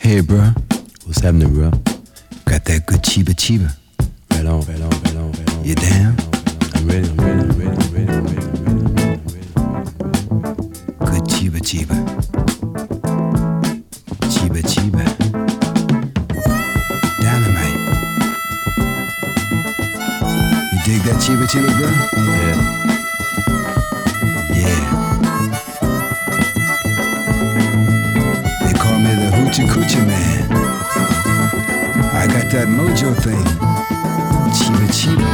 Hey, bro. What's happening, bro? Got that good chiba chiba. Right on, right on, right on, right on. You down? I'm ready, I'm ready, I'm ready, I'm ready, I'm ready, I'm ready. I'm ready. Good chiba chiba. Chiba chiba. Dynamite. You dig that chiba chiba, bro? Yeah. That mojo thing. Chiba chiba.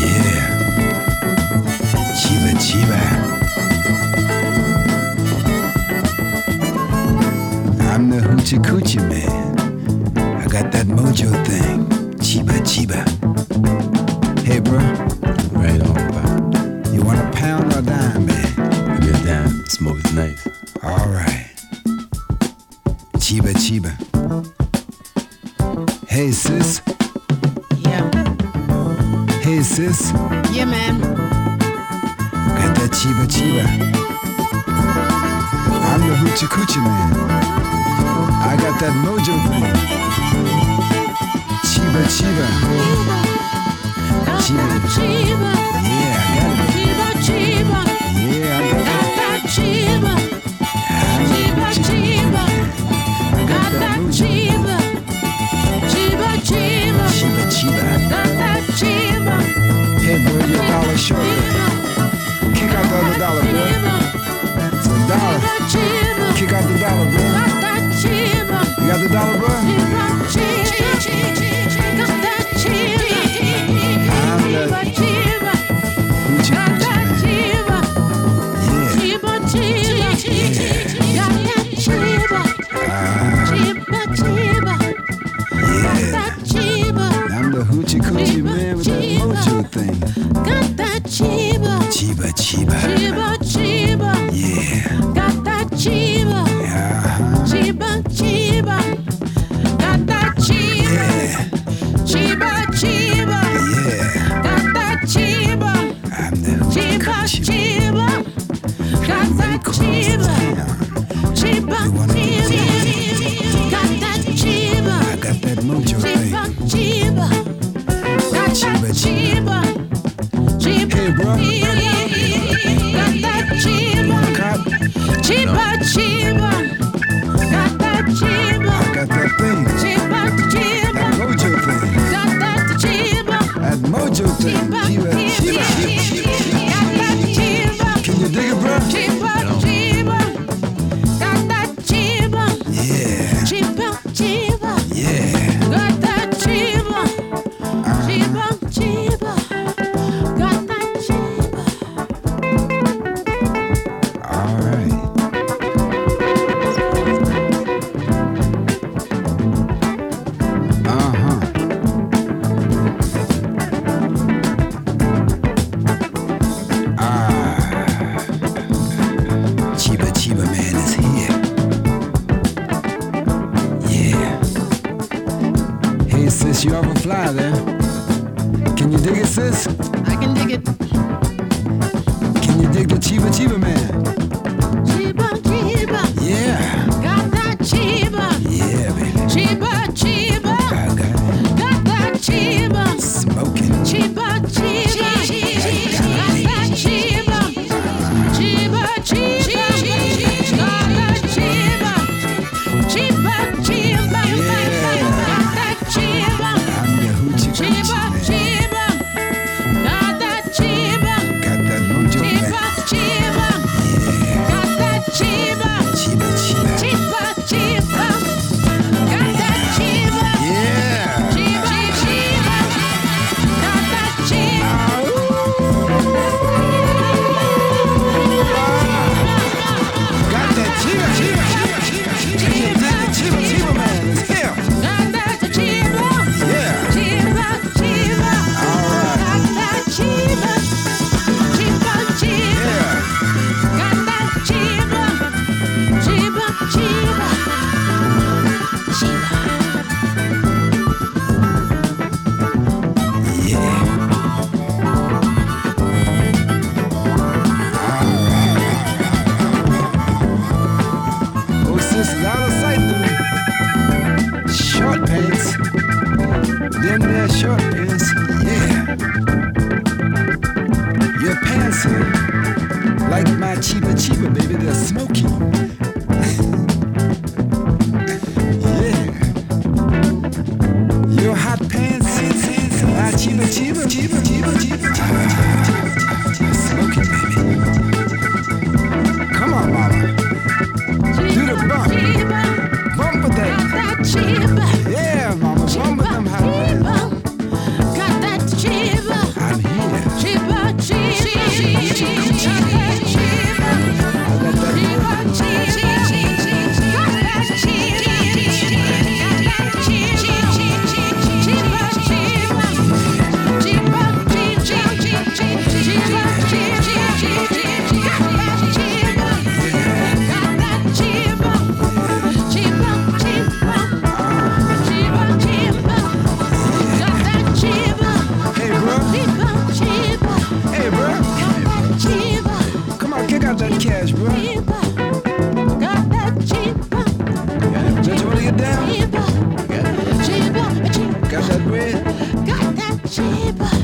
Yeah. Chiba chiba. I'm the Hoochie Man. I got that mojo thing. Chiba chiba. Hey, bro. Right on, want a pound or a dime, man? Give me a dime. Smoke is nice. All right. Chiba chiba. Hey, sis. Yeah, Hey, sis. yeah, man. Got that chiba chiba. I'm the hoochie coochie man. I got that mojo thing. Chiba chiba. Chiba. Chiba, chiba, Chiba chiba. chiba, Yeah. got that chiba, Uh-huh. chiba, chiba, got that chiba, Yeah. chiba, chiba, Yeah. got that chiba, I'm the chiba, chiba, got that chiba. Chiba, chiba, Joker, Diva. Can you dig it, sis? I can dig it. Can you dig the Chiba Chiba Man? Chiba, chiba. Yeah. Got that chiba. Yeah, baby. Chiba, chiba. I got. Got that chiba. Pants? Chiba